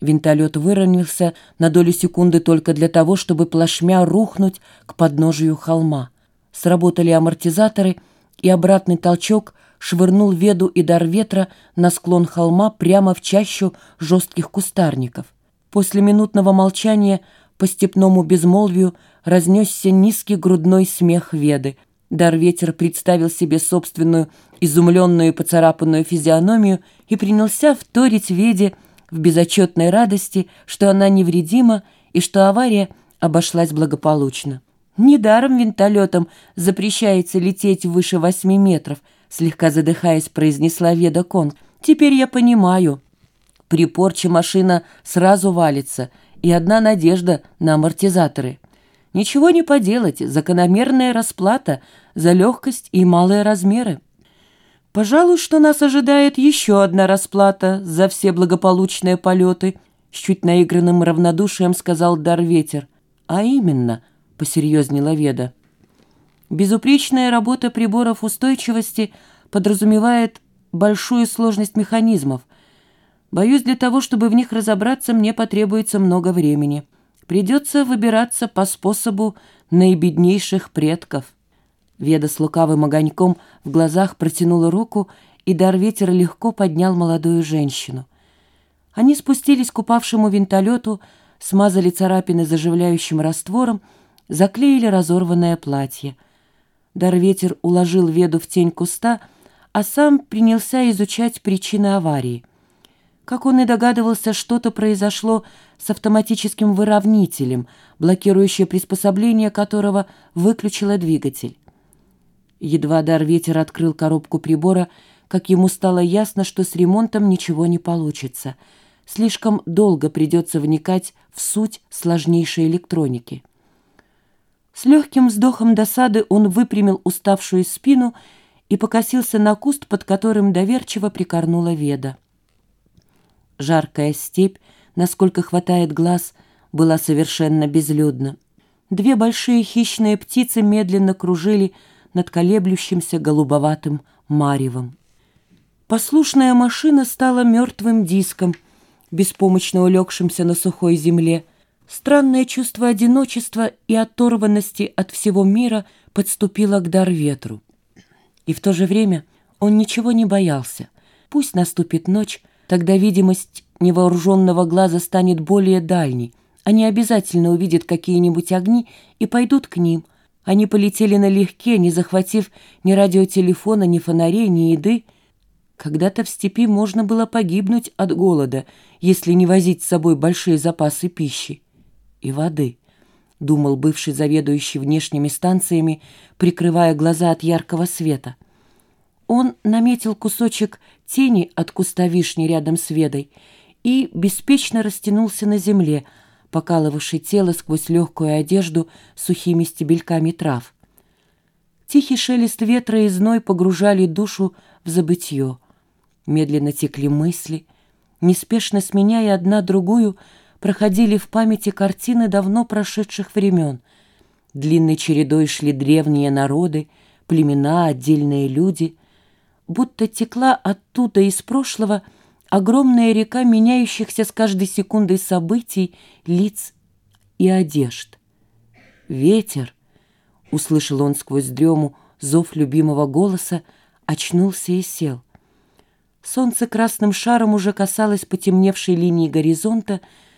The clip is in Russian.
Винтолет выровнялся на долю секунды только для того, чтобы плашмя рухнуть к подножию холма. Сработали амортизаторы, и обратный толчок швырнул Веду и дар ветра на склон холма прямо в чащу жестких кустарников. После минутного молчания по степному безмолвию разнесся низкий грудной смех Веды. Дар ветер представил себе собственную изумленную и поцарапанную физиономию и принялся вторить Веде, в безотчетной радости, что она невредима и что авария обошлась благополучно. «Недаром винтолетом запрещается лететь выше восьми метров», слегка задыхаясь, произнесла Веда Конг. «Теперь я понимаю. При порче машина сразу валится, и одна надежда на амортизаторы. Ничего не поделать, закономерная расплата за легкость и малые размеры». Пожалуй, что нас ожидает еще одна расплата за все благополучные полеты, с чуть наигранным равнодушием сказал Дар Ветер. А именно, посерьезнела Веда. Безупречная работа приборов устойчивости подразумевает большую сложность механизмов. Боюсь, для того, чтобы в них разобраться, мне потребуется много времени. Придется выбираться по способу наибеднейших предков. Веда с лукавым огоньком в глазах протянула руку, и дар ветер легко поднял молодую женщину. Они спустились к упавшему винтолету, смазали царапины заживляющим раствором, заклеили разорванное платье. Дар ветер уложил Веду в тень куста, а сам принялся изучать причины аварии. Как он и догадывался, что-то произошло с автоматическим выровнителем, блокирующее приспособление которого выключило двигатель. Едва дар ветер открыл коробку прибора, как ему стало ясно, что с ремонтом ничего не получится. Слишком долго придется вникать в суть сложнейшей электроники. С легким вздохом досады он выпрямил уставшую спину и покосился на куст, под которым доверчиво прикорнула Веда. Жаркая степь, насколько хватает глаз, была совершенно безлюдна. Две большие хищные птицы медленно кружили над колеблющимся голубоватым маревом. Послушная машина стала мертвым диском, беспомощно улегшимся на сухой земле. Странное чувство одиночества и оторванности от всего мира подступило к дар ветру. И в то же время он ничего не боялся. Пусть наступит ночь, тогда видимость невооруженного глаза станет более дальней. Они обязательно увидят какие-нибудь огни и пойдут к ним – они полетели налегке, не захватив ни радиотелефона, ни фонарей, ни еды. Когда-то в степи можно было погибнуть от голода, если не возить с собой большие запасы пищи и воды, думал бывший заведующий внешними станциями, прикрывая глаза от яркого света. Он наметил кусочек тени от куста вишни рядом с Ведой и беспечно растянулся на земле, покалывавший тело сквозь легкую одежду сухими стебельками трав. Тихий шелест ветра и зной погружали душу в забытье. Медленно текли мысли, неспешно сменяя одна другую, проходили в памяти картины давно прошедших времен. Длинной чередой шли древние народы, племена, отдельные люди. Будто текла оттуда из прошлого — огромная река меняющихся с каждой секундой событий, лиц и одежд. «Ветер!» — услышал он сквозь дрему зов любимого голоса, очнулся и сел. Солнце красным шаром уже касалось потемневшей линии горизонта,